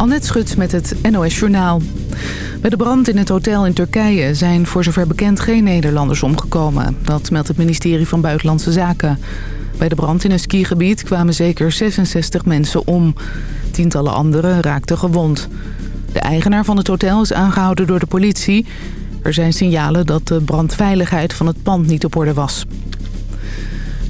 Annette Schut met het NOS Journaal. Bij de brand in het hotel in Turkije zijn voor zover bekend geen Nederlanders omgekomen. Dat meldt het ministerie van Buitenlandse Zaken. Bij de brand in een skigebied kwamen zeker 66 mensen om. Tientallen anderen raakten gewond. De eigenaar van het hotel is aangehouden door de politie. Er zijn signalen dat de brandveiligheid van het pand niet op orde was.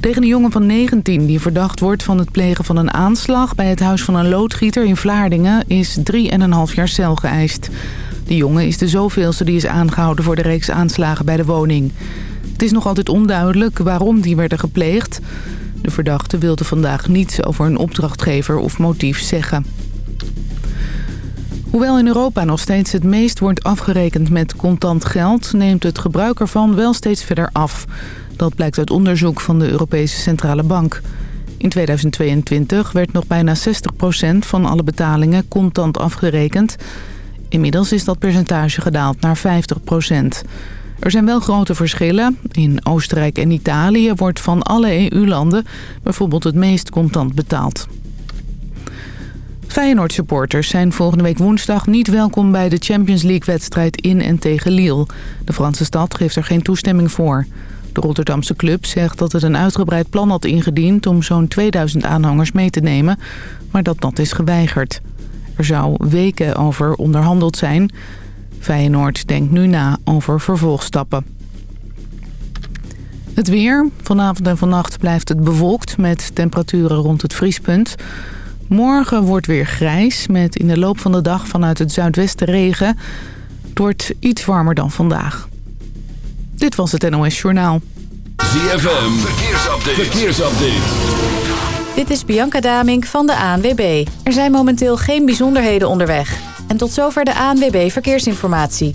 Tegen een jongen van 19 die verdacht wordt van het plegen van een aanslag... bij het huis van een loodgieter in Vlaardingen is 3,5 jaar cel geëist. De jongen is de zoveelste die is aangehouden voor de reeks aanslagen bij de woning. Het is nog altijd onduidelijk waarom die werden gepleegd. De verdachte wilde vandaag niets over een opdrachtgever of motief zeggen. Hoewel in Europa nog steeds het meest wordt afgerekend met contant geld... neemt het gebruik ervan wel steeds verder af... Dat blijkt uit onderzoek van de Europese Centrale Bank. In 2022 werd nog bijna 60% van alle betalingen contant afgerekend. Inmiddels is dat percentage gedaald naar 50%. Er zijn wel grote verschillen. In Oostenrijk en Italië wordt van alle EU-landen bijvoorbeeld het meest contant betaald. Feyenoord-supporters zijn volgende week woensdag niet welkom bij de Champions League-wedstrijd in en tegen Lille. De Franse stad geeft er geen toestemming voor. De Rotterdamse club zegt dat het een uitgebreid plan had ingediend... om zo'n 2000 aanhangers mee te nemen, maar dat dat is geweigerd. Er zou weken over onderhandeld zijn. Feyenoord denkt nu na over vervolgstappen. Het weer. Vanavond en vannacht blijft het bewolkt met temperaturen rond het vriespunt. Morgen wordt weer grijs met in de loop van de dag vanuit het zuidwesten regen. Het wordt iets warmer dan vandaag. Dit was het NOS Journaal. ZFM, verkeersupdate. verkeersupdate. Dit is Bianca Damink van de ANWB. Er zijn momenteel geen bijzonderheden onderweg. En tot zover de ANWB Verkeersinformatie.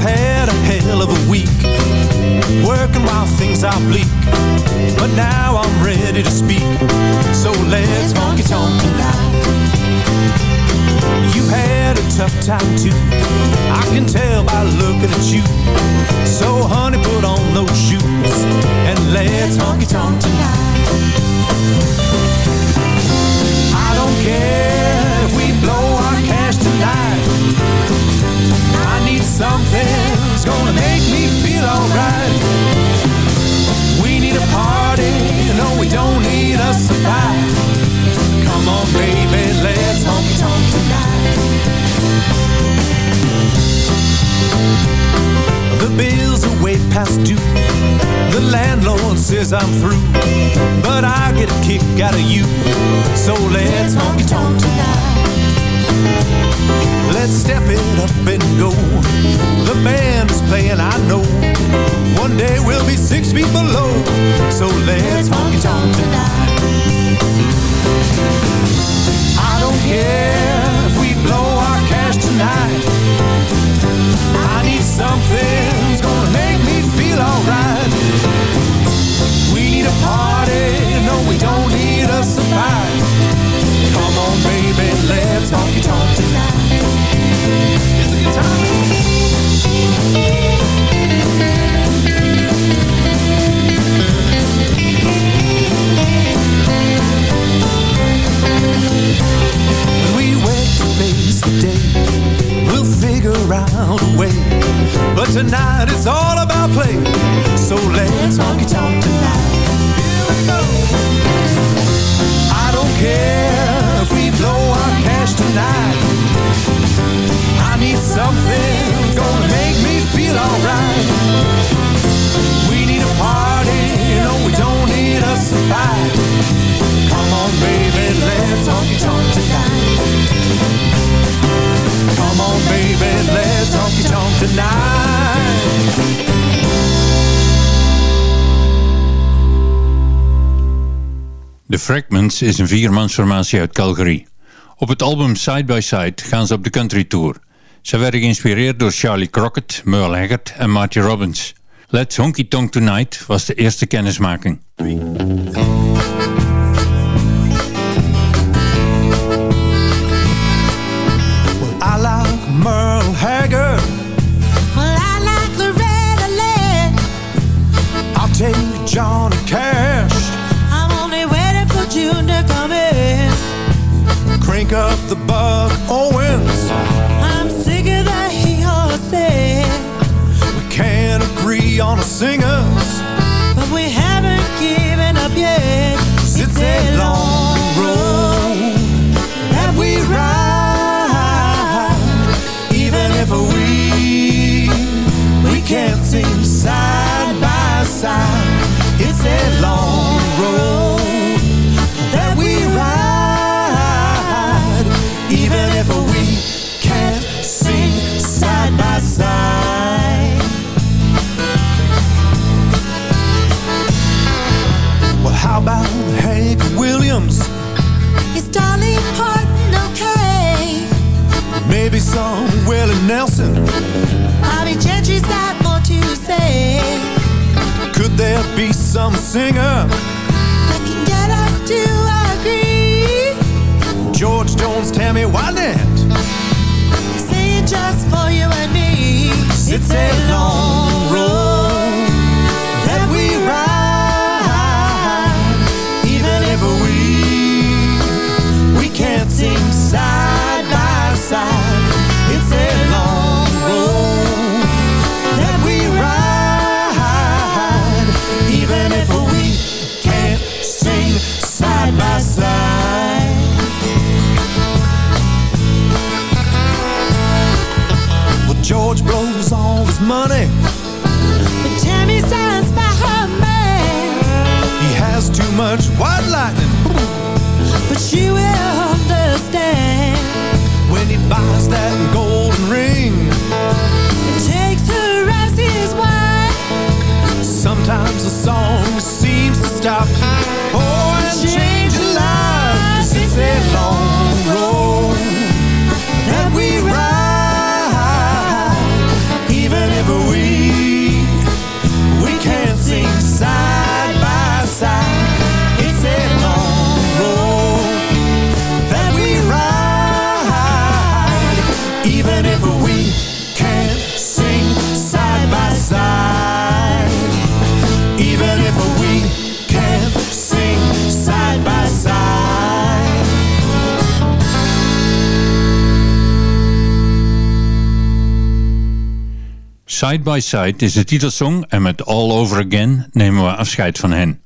Had a hell of a week Working while things are bleak. But now I'm ready to speak. So let's honky tonk tonight. You had a tough time too. I can tell by looking at you. So honey, put on those shoes And let's honky tonk tonight. I don't care if we blow our I need something that's gonna make me feel alright. We need a party, no we don't need a fight Come on baby, let's honky tonk tonight. The bills are way past due. The landlord says I'm through. But I get a kick out of you. So let's honky tonk tonight Let's step it up and go. The band is playing, I know. One day we'll be six feet below. So let's honky tonk tonight. I don't care if we blow our cash tonight. I need something that's gonna make me feel alright. We need a party, no we don't need a fight Come on baby, let's honky tonk tonight. It's a good time. When we wake to face the day We'll figure out a way. But tonight it's all about play. So let's honky tonk tonight. Here we go I don't care if we blow our cash tonight. I need something gonna make me feel alright. We need a party, no, we don't need us to fight. Come on, baby, let's honky tonk tonight. Come on, baby, let's honky tonk tonight. The Fragments is een viermansformatie uit Calgary. Op het album Side by Side gaan ze op de country tour. Ze werden geïnspireerd door Charlie Crockett, Merle Haggard en Marty Robbins. Let's Honky Tonk Tonight was de eerste kennismaking. Crank up the Buck Owens. I'm sick of the hee-haw saying, We can't agree on the singers. but we haven't given up yet. It's a long road that we ride. Even if we we can't sing side by side. It's a long road that we ride. Even if we can't sing side by side. Well, how about Hank Williams? Is Dolly Parton okay? Maybe some Willie Nelson. Gentry's got more to say. Could there be some singer? That can get us to Jones, Tammy Wynette. Sing it just for you and me. It's a long road that we ride. Even if we we can't sing side by side. It's a his money. But Tammy stands by her man. He has too much white lightning But she will Side by Side is de titelsong en met All Over Again nemen we afscheid van hen.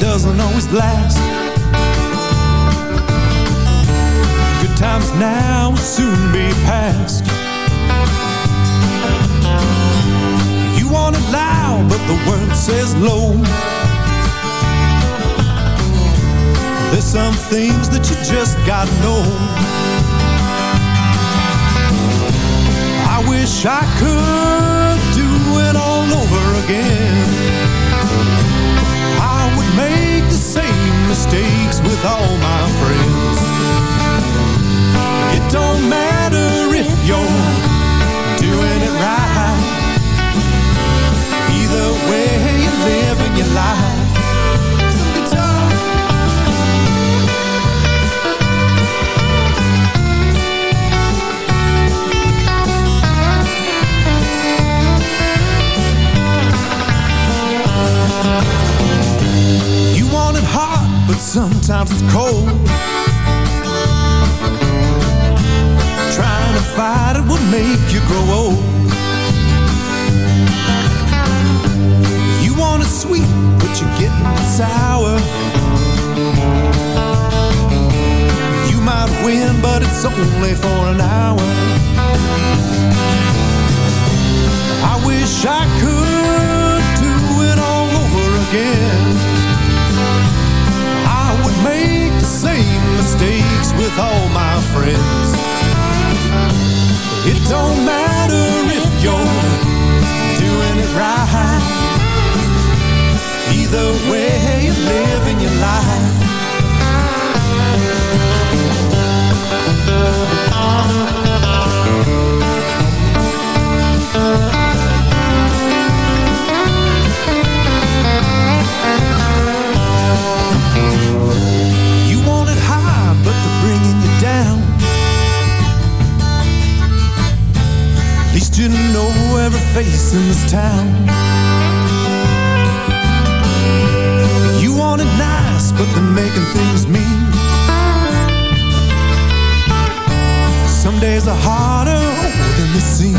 Doesn't always last. There's some things that you just gotta know. I wish I could it's cold. Days are harder than they seem.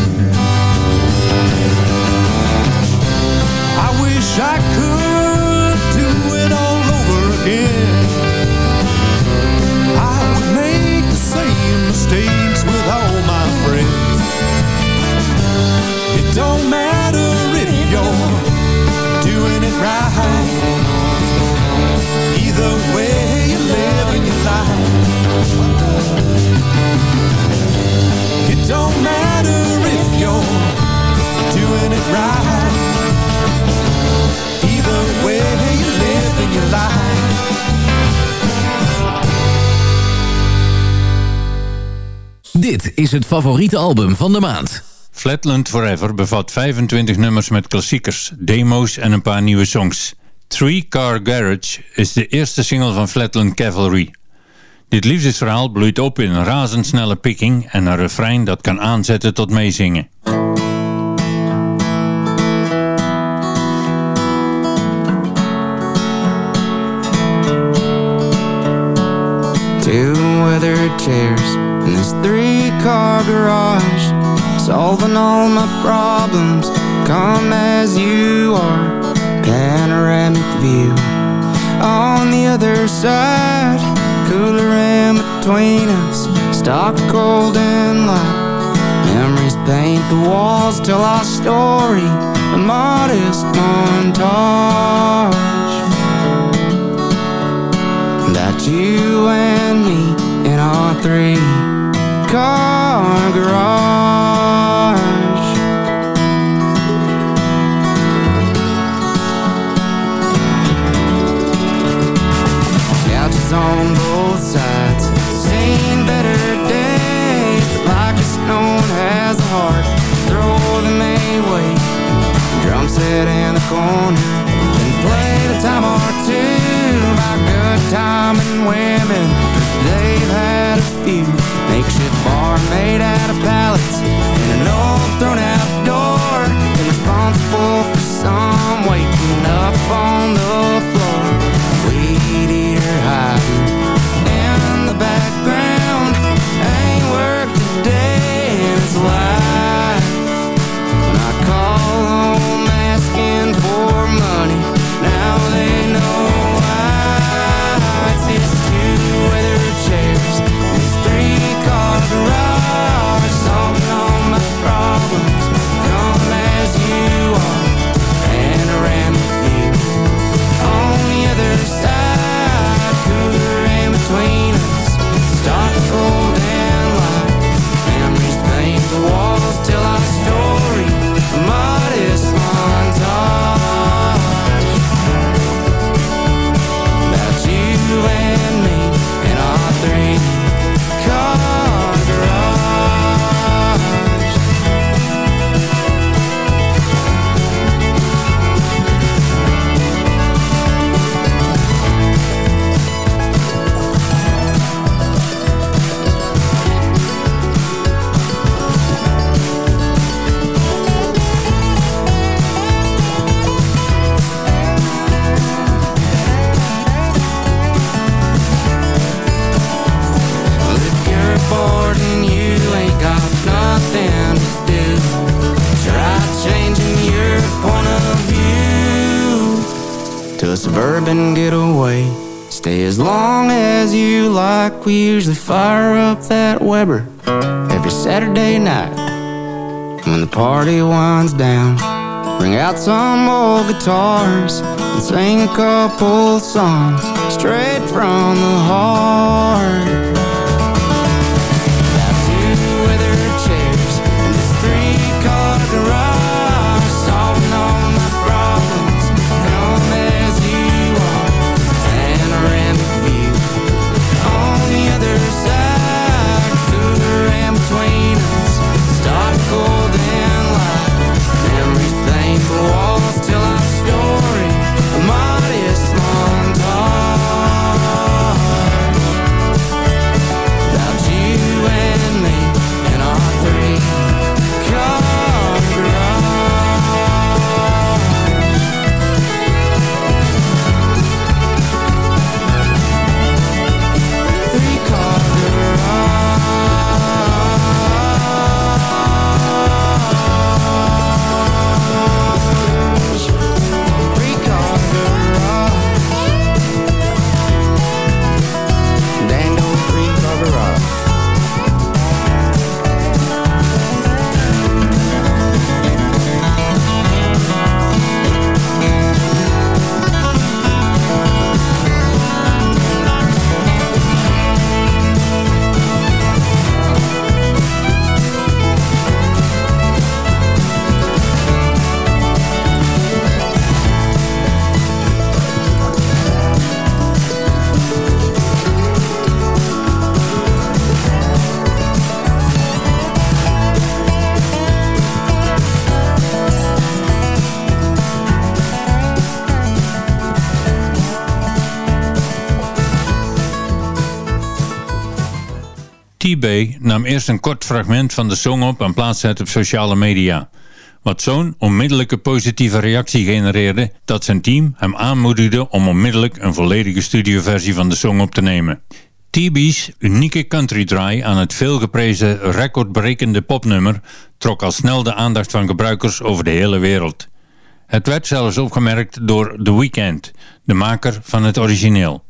I wish I could do it all over again. I would make the same mistakes with all my friends. It don't matter if you're doing it right. Doing it right. Either way, you're living your life. Dit is het favoriete album van de maand. Flatland Forever bevat 25 nummers met klassiekers, demo's en een paar nieuwe songs. Three Car Garage is de eerste single van Flatland Cavalry. Dit liefdesverhaal bloeit op in een razendsnelle picking en een refrein dat kan aanzetten tot meezingen. Chairs in this three-car garage. Solving all my problems Come as you are. Panoramic view. On the other side Cooler in between us. Stock cold and light Memories paint the walls Tell our story. A modest montage. That you and me three car garage. Suburban getaway. Stay as long as you like. We usually fire up that Weber every Saturday night. When the party winds down, bring out some old guitars and sing a couple songs. straight from the heart. T-Bay nam eerst een kort fragment van de song op en plaatste het op sociale media. Wat zo'n onmiddellijke positieve reactie genereerde dat zijn team hem aanmoedigde om onmiddellijk een volledige studioversie van de song op te nemen. T-B's unieke country draai aan het veelgeprezen recordbrekende popnummer trok al snel de aandacht van gebruikers over de hele wereld. Het werd zelfs opgemerkt door The Weeknd, de maker van het origineel.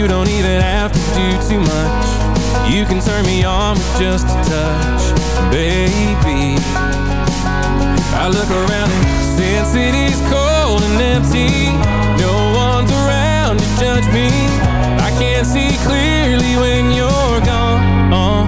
You don't even have to do too much. You can turn me on with just a touch, baby. I look around and Sin City's cold and empty. No one's around to judge me. I can't see clearly when you're gone. Uh,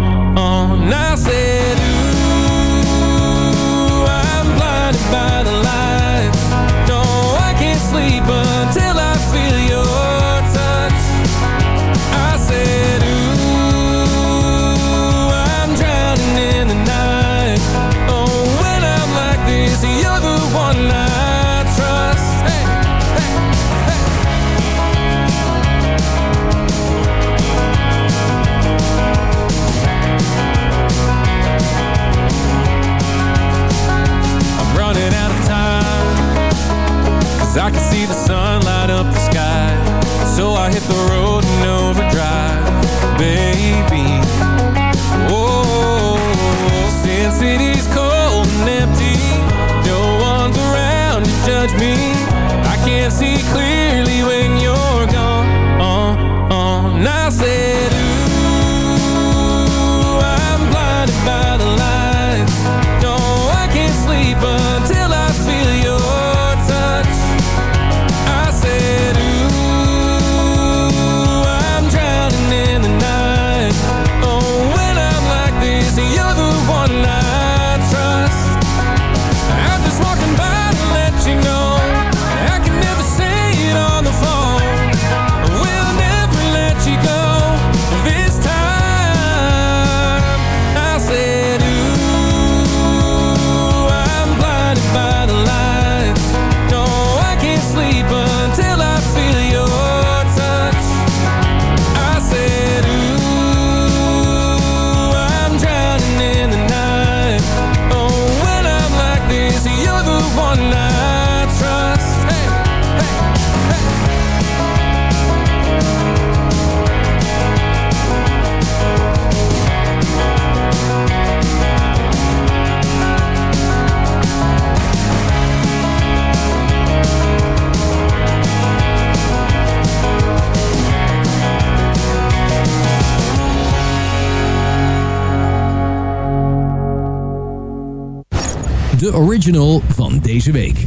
de original van deze week.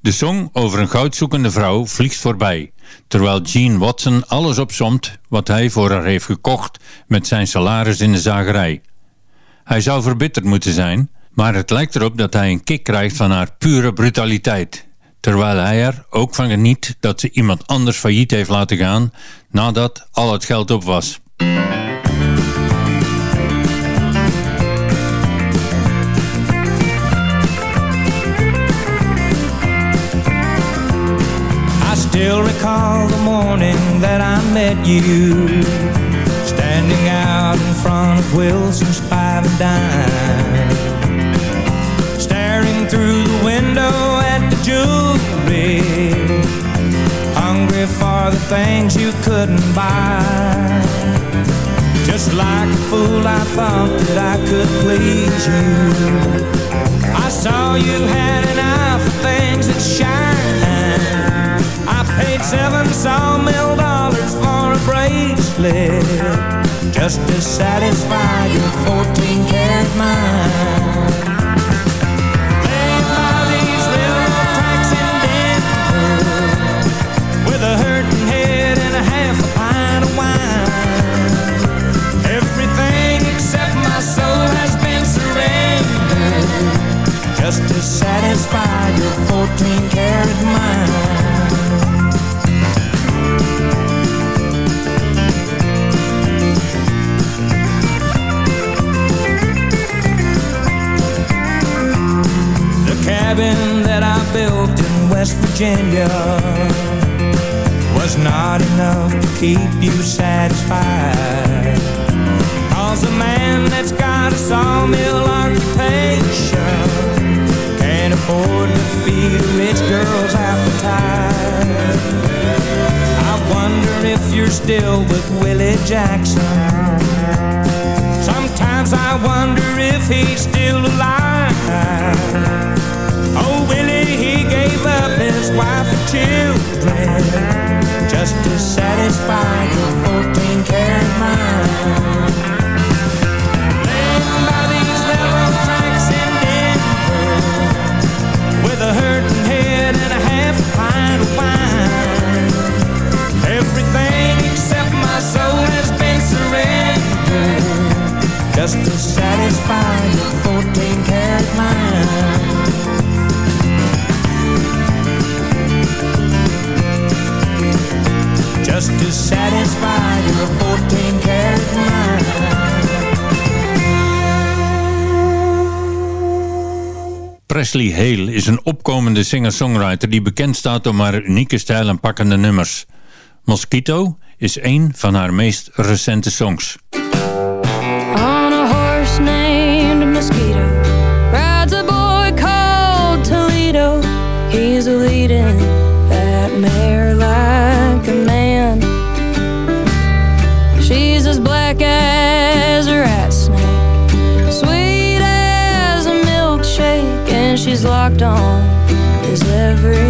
De song over een goudzoekende vrouw vliegt voorbij, terwijl Gene Watson alles opsomt wat hij voor haar heeft gekocht met zijn salaris in de zagerij. Hij zou verbitterd moeten zijn, maar het lijkt erop dat hij een kick krijgt van haar pure brutaliteit. Terwijl hij er ook van geniet dat ze iemand anders failliet heeft laten gaan nadat al het geld op was. Still recall the morning that I met you. Standing out in front of Wilson's Five and Dime. Staring through the window at the jewelry. Hungry for the things you couldn't buy. Just like a fool I thought that I could please you. I saw you had an eye for things that shine sawmill dollars for a bracelet Just to satisfy your 14 karat mind. Laying by these railroad tracks in Denver With a hurting head and a half a pint of wine. Everything except my soul has been surrendered Just to satisfy your 14 karat mind cabin that I built in West Virginia Was not enough to keep you satisfied. Cause a man that's got a sawmill occupation Can't afford to feed a rich girl's appetite. I wonder if you're still with Willie Jackson. Sometimes I wonder if he's still alive wife and children Just to satisfy your 14 karat mind. Laying by these railroad tracks in Denver With a hurting head and a half a pint of wine. Everything except my soul has been surrendered Just to satisfy your 14 karat mind To satisfy your 14 karat mind Presley Hale is een opkomende singer-songwriter die bekend staat om haar unieke stijl en pakkende nummers. Mosquito is een van haar meest recente songs. On his every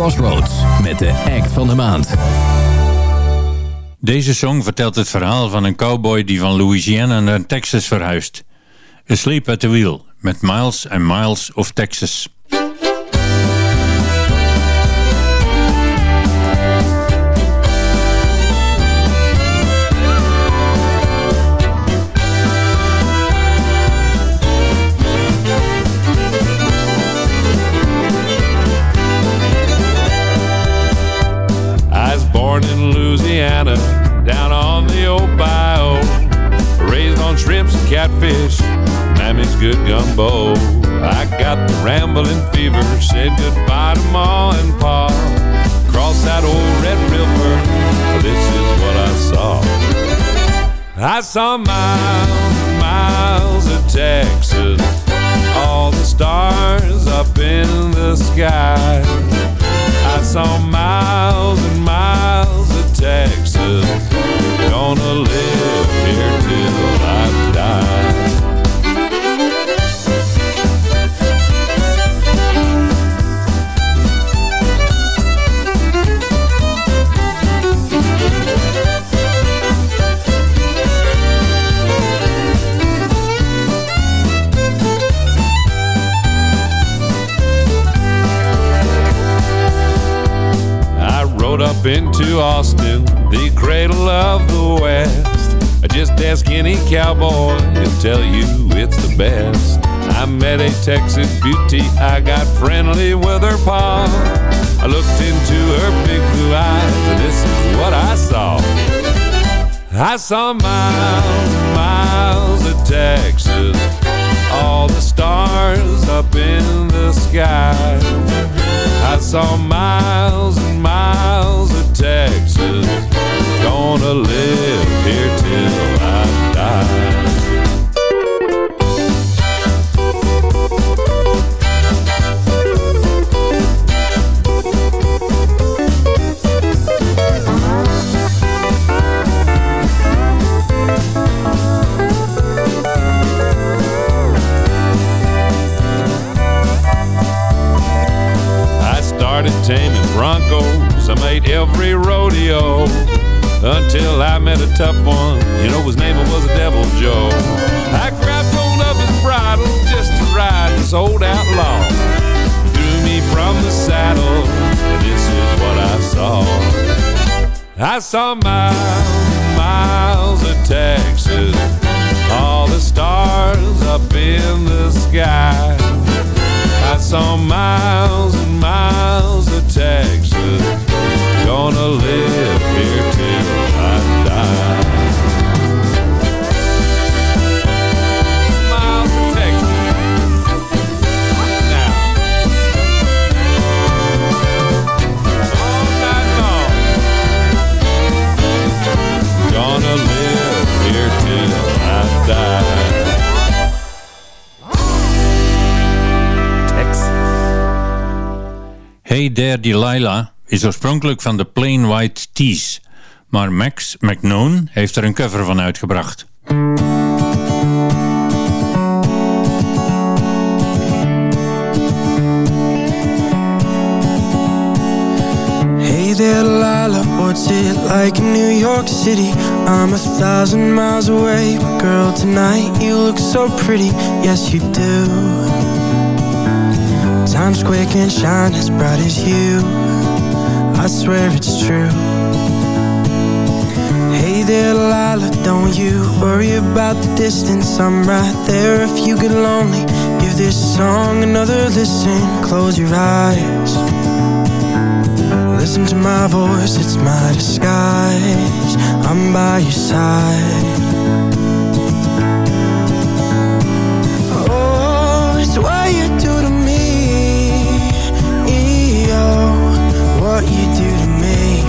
Crossroads met de act van de maand. Deze song vertelt het verhaal van een cowboy die van Louisiana naar Texas verhuist. Asleep at the Wheel, met Miles and Miles of Texas. Catfish, Mammy's good gumbo. I got the rambling fever, said goodbye to Ma and Pa. Crossed that old Red River, this is what I saw. I saw miles and miles of Texas, all the stars up in the sky. I saw miles and miles of Texas. Gonna live here till I die. I got friendly with her paw. I looked into her big blue eyes, and this is what I saw. I saw miles and miles of Texas, all the stars up in the sky. I saw Hey There Delilah is oorspronkelijk van de Plain White Tees, maar Max McNown heeft er een cover van uitgebracht. Hey there, Delilah, what's it like in New York City? I'm a thousand miles away, girl, tonight you look so pretty, yes you do. Times Square can shine as bright as you, I swear it's true. Hey there, Delilah, don't you worry about the distance, I'm right there if you get lonely. Give this song another listen, close your eyes. Listen to my voice, it's my disguise. I'm by your side. Oh, it's what you do to me.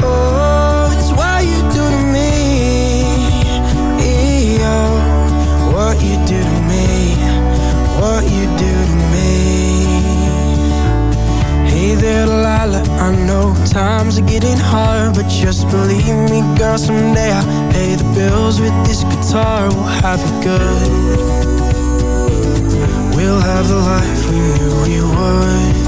Oh, it's what you do to me. Oh, what you do to me. What you do to me. Hey there, Delilah, I know times are getting hard But just believe me, girl, someday I'll pay the bills with this guitar. We'll have it good. We'll have the life we knew we would.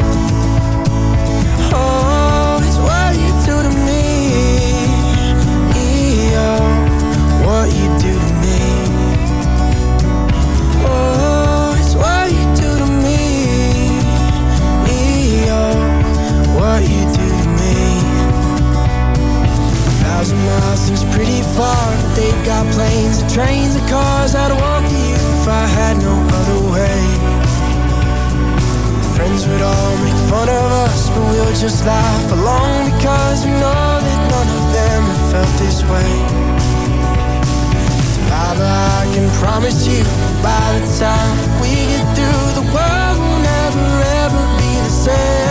Miles seems pretty far. but They've got planes and trains and cars. I'd walk to you if I had no other way. Friends would all make fun of us, but we'll just laugh along because we know that none of them have felt this way. Delilah, I can promise you, by the time we get through, the world will never ever be the same.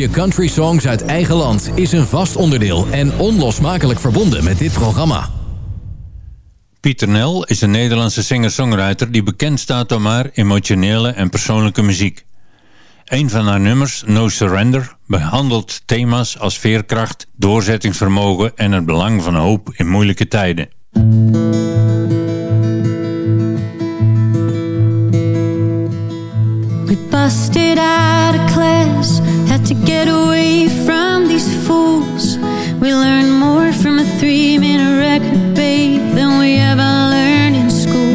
Blokje country songs uit eigen land is een vast onderdeel en onlosmakelijk verbonden met dit programma. Pieter Nel is een Nederlandse singer-songwriter die bekend staat door haar emotionele en persoonlijke muziek. Een van haar nummers, No Surrender, behandelt thema's als veerkracht, doorzettingsvermogen en het belang van hoop in moeilijke tijden. We busted out of class, had to get away from these fools. We learned more from a three-minute record, babe, than we ever learned in school.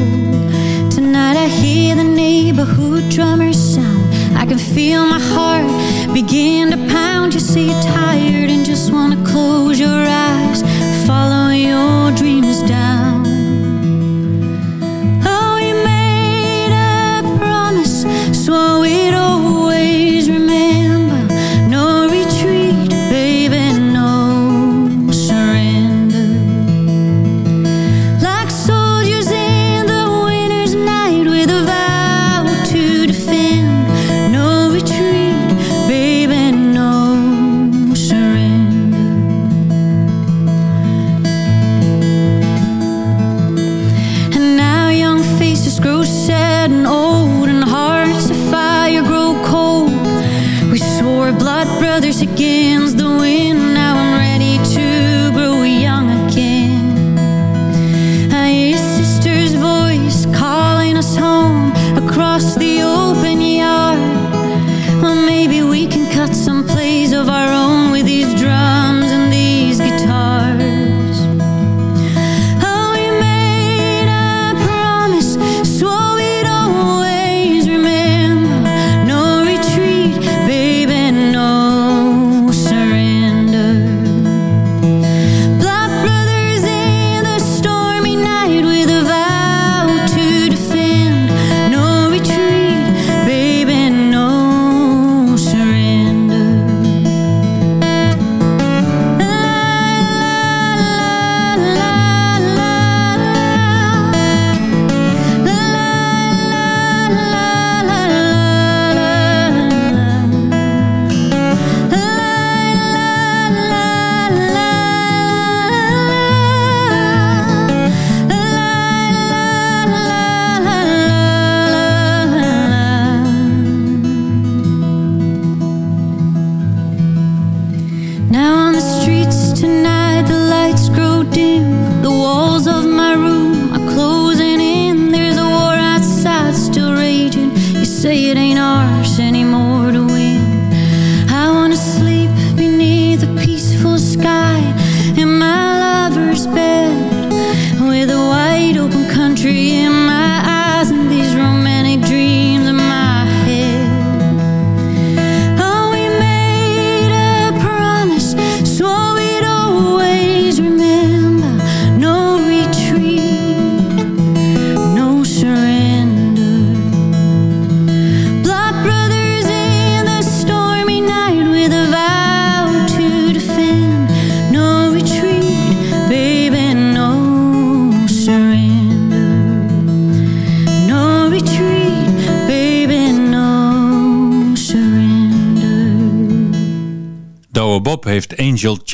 Tonight I hear the neighborhood drummers sound. I can feel my heart begin to pound. You say you're tired and just wanna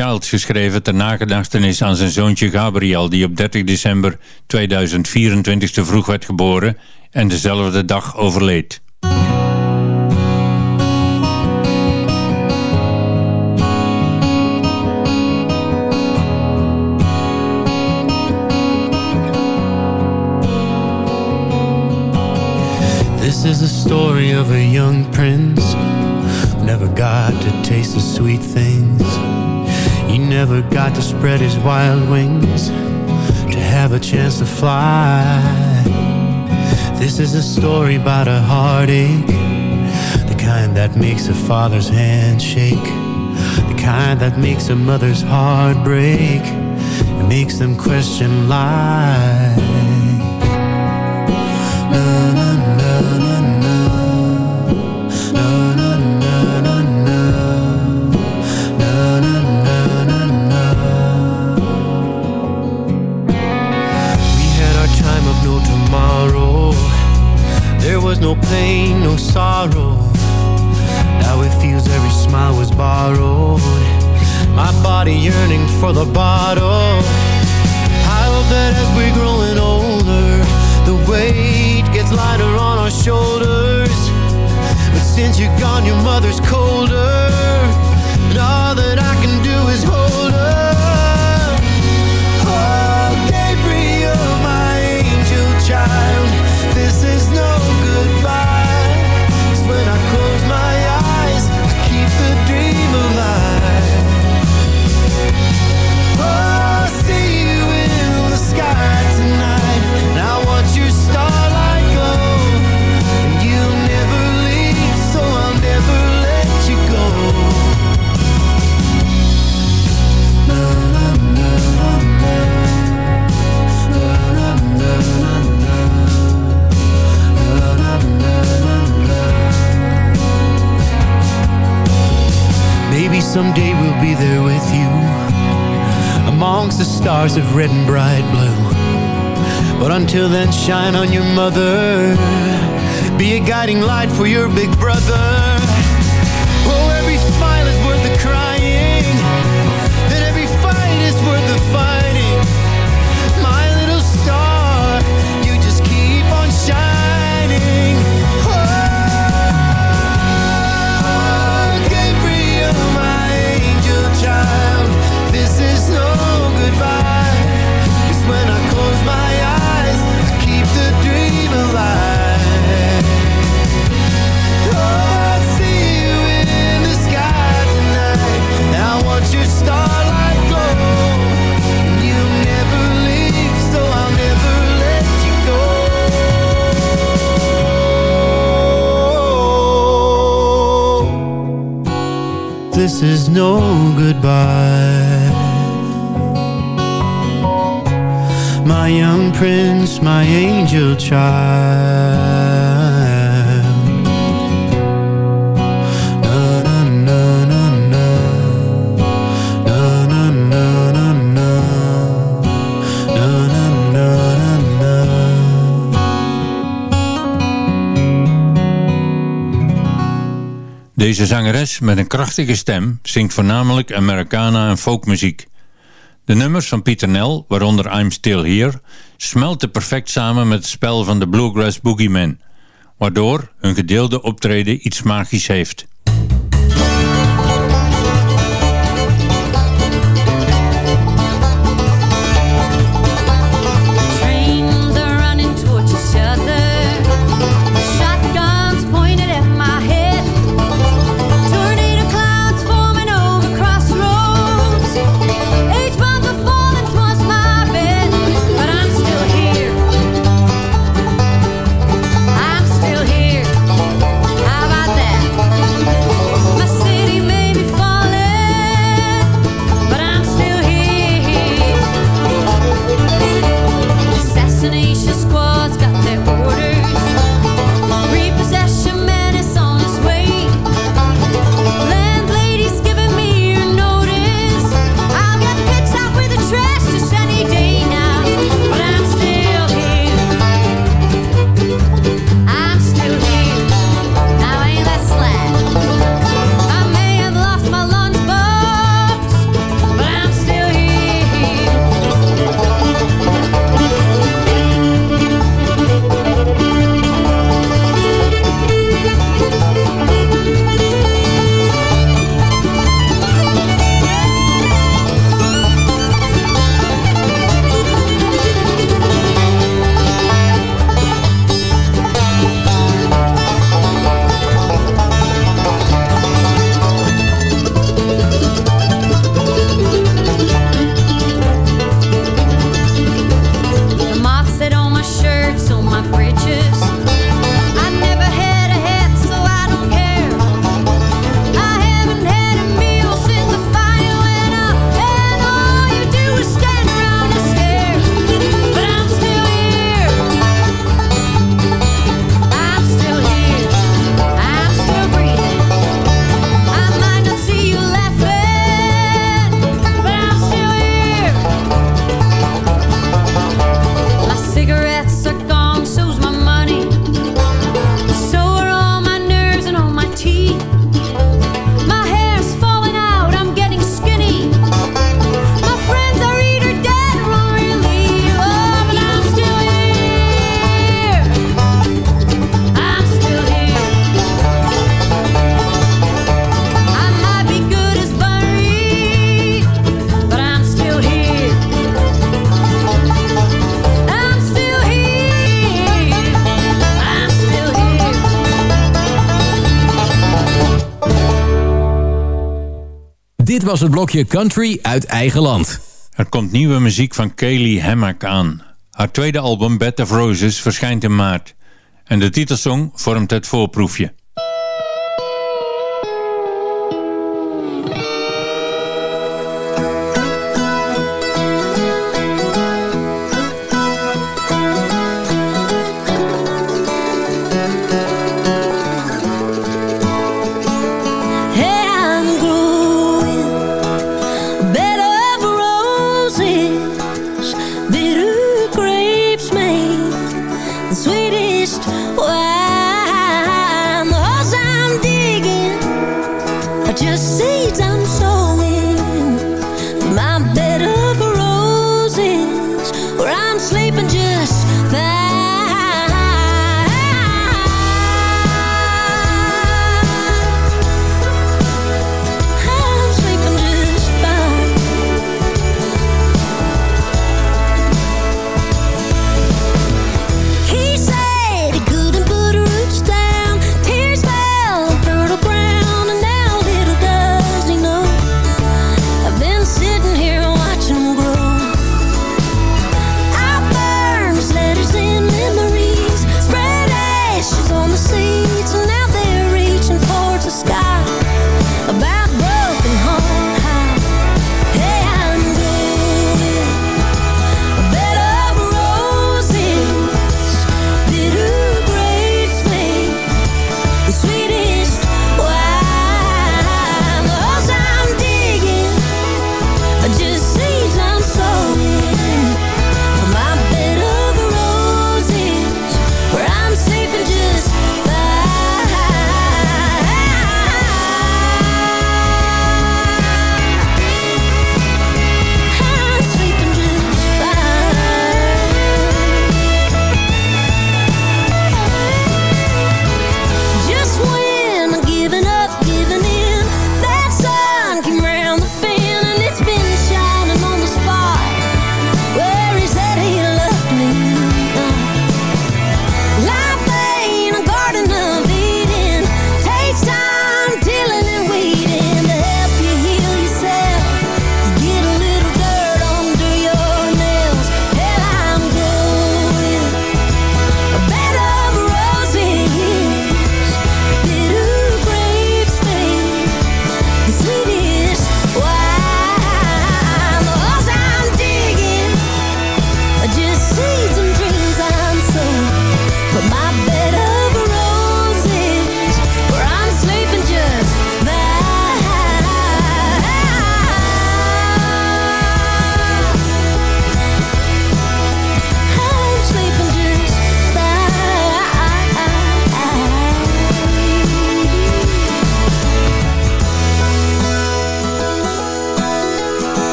Geschreven ter nagedachtenis aan zijn zoontje Gabriel die op 30 december 2024 te vroeg werd geboren en dezelfde dag overleed. This is the story of a young prince never got to taste the sweet things. Never got to spread his wild wings to have a chance to fly. This is a story about a heartache, the kind that makes a father's hand shake, the kind that makes a mother's heart break, and makes them question life. We No pain, no sorrow. Now it feels every smile was borrowed. My body yearning for the bottle. I hope that as we're growing older, the weight gets lighter on our shoulders. But since you're gone, your mother's colder. And all that I can do is hold someday we'll be there with you. Amongst the stars of red and bright blue. But until then shine on your mother. Be a guiding light for your big brother This is no goodbye. My young prince, my angel child Deze zangeres met een krachtige stem zingt voornamelijk Americana en folkmuziek. De nummers van Pieter Nel, waaronder I'm Still Here, smelten perfect samen met het spel van de Bluegrass Boogeyman, waardoor hun gedeelde optreden iets magisch heeft. was het blokje Country uit eigen land. Er komt nieuwe muziek van Kaylee Hammack aan. Haar tweede album Bed of Roses verschijnt in maart. En de titelsong vormt het voorproefje.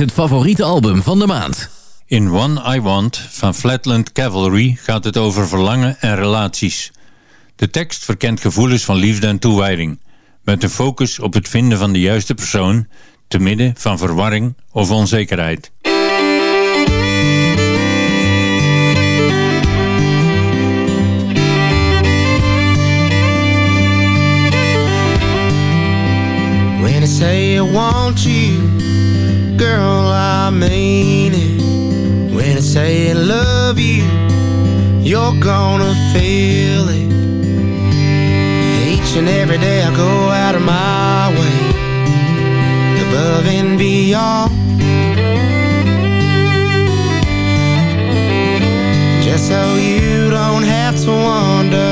het favoriete album van de maand. In One I Want van Flatland Cavalry gaat het over verlangen en relaties. De tekst verkent gevoelens van liefde en toewijding, met een focus op het vinden van de juiste persoon, te midden van verwarring of onzekerheid. When I say you girl, I mean it. When I say I love you, you're gonna feel it. Each and every day I go out of my way, above and beyond. Just so you don't have to wonder,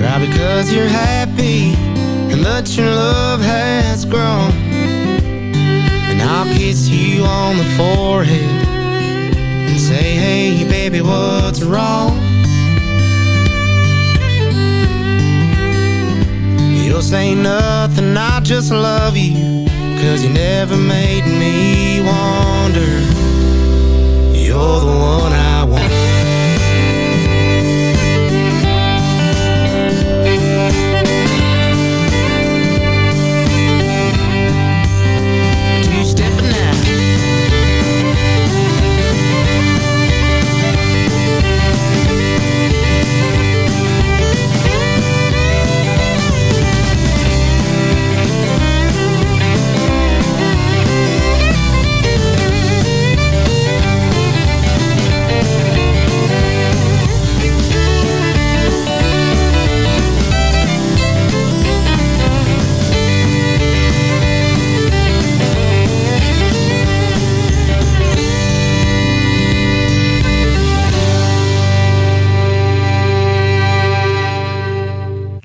cry because you're happy and that your love has grown. And I'll kiss you on the forehead and say, hey, baby, what's wrong? You'll say nothing, I just love you. Cause you never made me wonder. You're the one I want.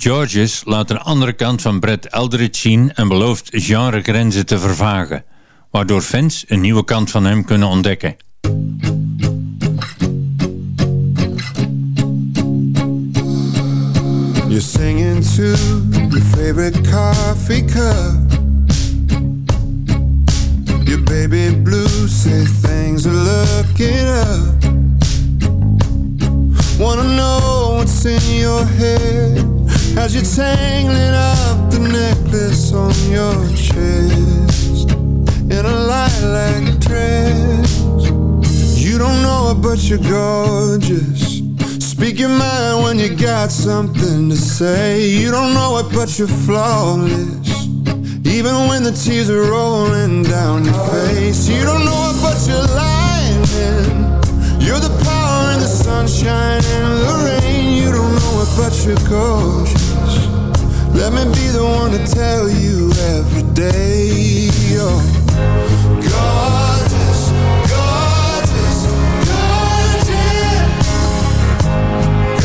Georges laat een andere kant van Brett Eldridge zien en belooft genregrenzen te vervagen, waardoor fans een nieuwe kant van hem kunnen ontdekken. You're singing to your favorite coffee cup. Your baby blue say things are looking up. Wanna know what's in your head as you're tangling up the necklace on your chest in a lilac dress. You don't know it, but you're gorgeous. Speak your mind when you got something to say. You don't know it, but you're flawless. Even when the tears are rolling down your face. You don't know it, but you're lying. You're the in the sunshine and the rain. You don't know it but you're gorgeous. Let me be the one to tell you every day You're gorgeous, gorgeous, gorgeous.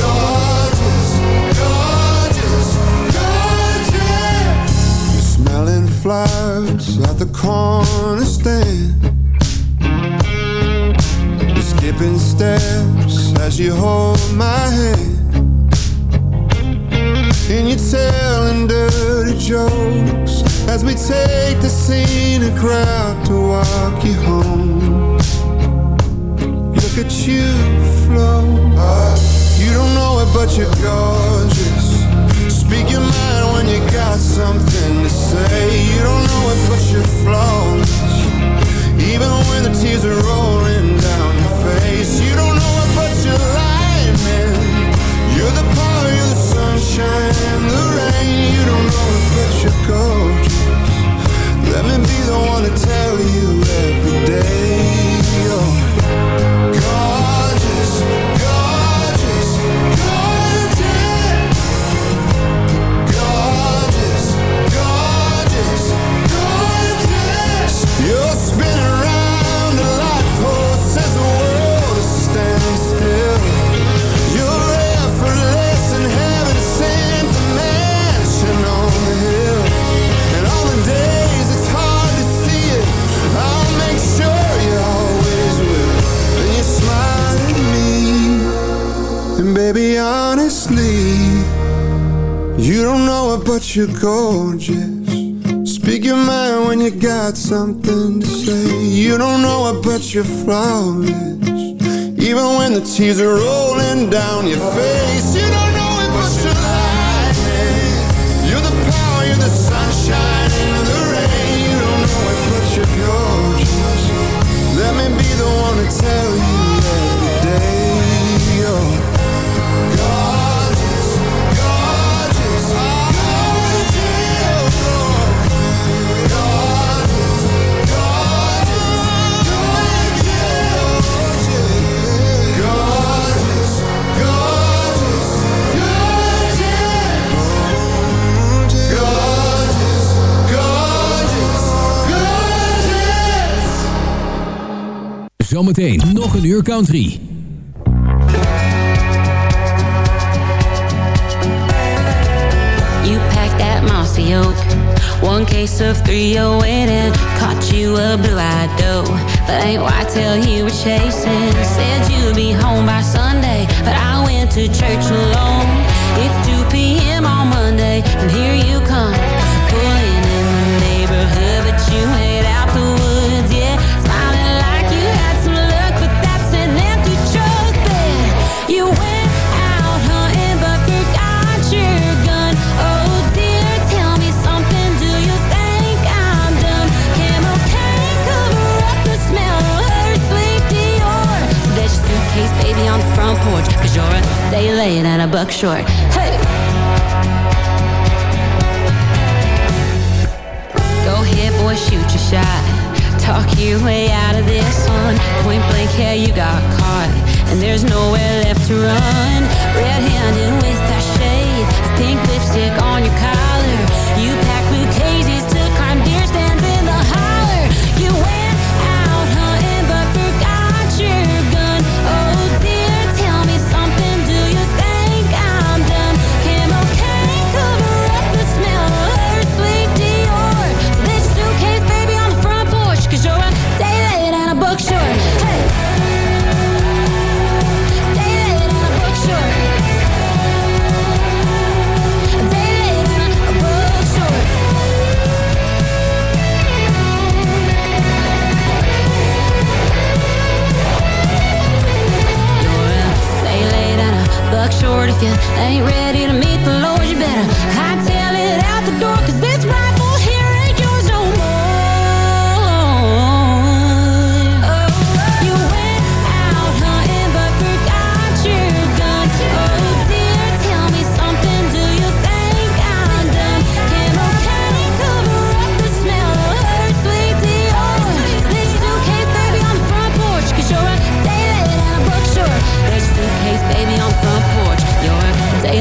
Gorgeous, gorgeous, gorgeous. You're smelling flowers at the corner stand. Skipping steps as you hold my hand. And you're telling dirty jokes as we take the scenic route to walk you home. Look at you flow. You don't know it, but you're gorgeous. Speak your mind when you got something to say. You don't know it, but you're flawless. Even when the tears are rolling You don't know it, but you're lightning. You're the power, you're the sunshine the rain. You don't know it, but you're gorgeous. Let me be the one to tell you every day. You're gorgeous, you're gorgeous. Speak your mind when you got something to say. You don't know it, but you're flawless. Even when the tears are rolling down your face. You don't know it, but you're lightning. You're the power, you're the sunshine and the rain. You don't know it, but you're gorgeous. Let me be the one to tell you Zometeen nog een uur country. You packed that mossy oak. One case of 308 and caught you a blue-eyed doe. But ain't why tell you were chasing. Said you'd be home by Sunday, but I went to church alone. It's 2 p.m. on Monday, and here you come. You're a and a buck short. Hey! Go ahead, boy, shoot your shot. Talk your way out of this one. Point blank, yeah, you got caught. And there's nowhere left to run. Red handed with that shade. Pink lipstick on your collar. You pack short If you. Ain't ready to meet the Lord You better hightail it out the door Cause